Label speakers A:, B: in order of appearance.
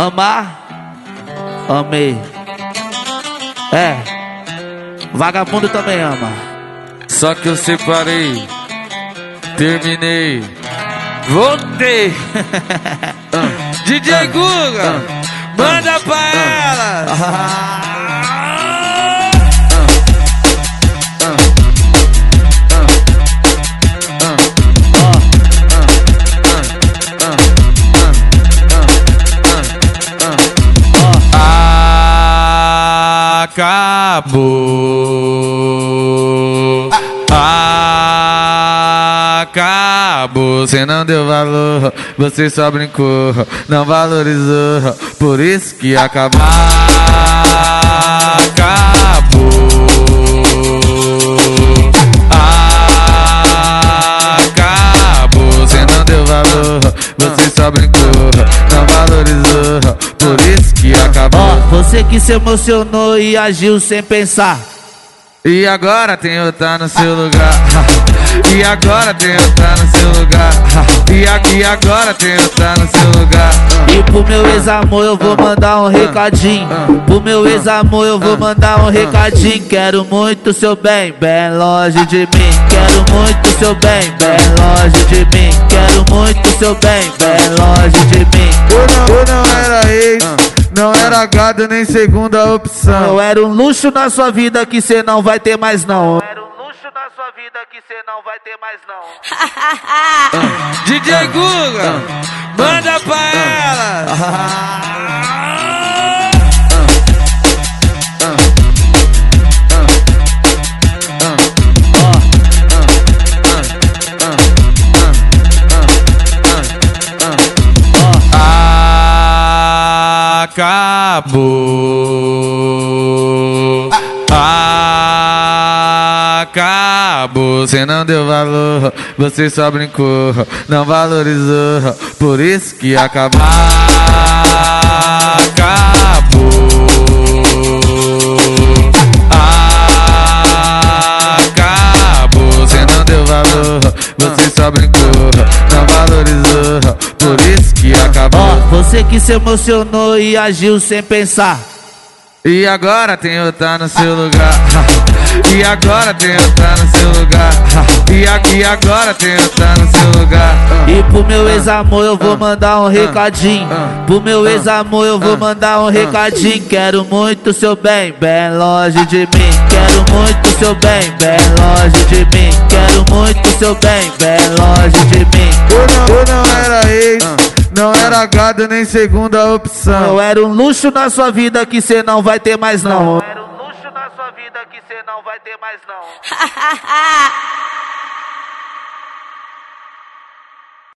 A: Amar, amei. É, vagabundo também ama.
B: Só que eu separei, terminei,
A: Voltei.
B: DJ Guga, manda pra ela. Acabou. Acabou. Você não deu valor, você só brincou, não valorizou. Por isso que acabou. Acabou. Acabou. Você não deu valor, você só brincou, não valorizou. Por isso que acabou.
A: Você que se emocionou e agiu sem pensar.
B: E agora tem outra no seu lugar. E agora tem outra no seu lugar. E, a, e agora tem outra no seu lugar.
A: E pro meu ex-amor eu vou mandar um recadinho. Pro meu ex-amor eu vou mandar um recadinho. Quero muito seu bem, bem longe de mim. Quero muito seu bem, bem longe de mim. Quero muito seu bem, bem longe de mim.
B: Eu não, eu não era ex, não era gado nem segunda opção.
A: Eu era um luxo na sua vida que cê não vai ter mais não. Vida que cê não vai ter mais não.
B: DJ Guga, manda pra ela. Acabou. Acabou. Você não deu valor, você só brincou, não valorizou. Por isso que acabou. Acabou. Acabou. Você não deu valor, você só brincou, não valorizou. Por isso que acabou.
A: Você que se emocionou e agiu sem pensar.
B: E agora tem outra no seu lugar. E agora tem outra no seu lugar. E, a, e agora tem outra no seu lugar.
A: E pro meu ex-amor eu vou mandar um recadinho. Pro meu ex-amor eu vou mandar um recadinho. Quero muito seu bem, bem longe de mim. Quero muito seu bem, bem longe de mim. Quero muito seu bem, bem longe de mim.
B: Eu não, eu não era ex, não era gado nem segunda opção.
A: Eu era um luxo na sua vida que cê não vai ter mais não. Vida que cê não vai ter mais não.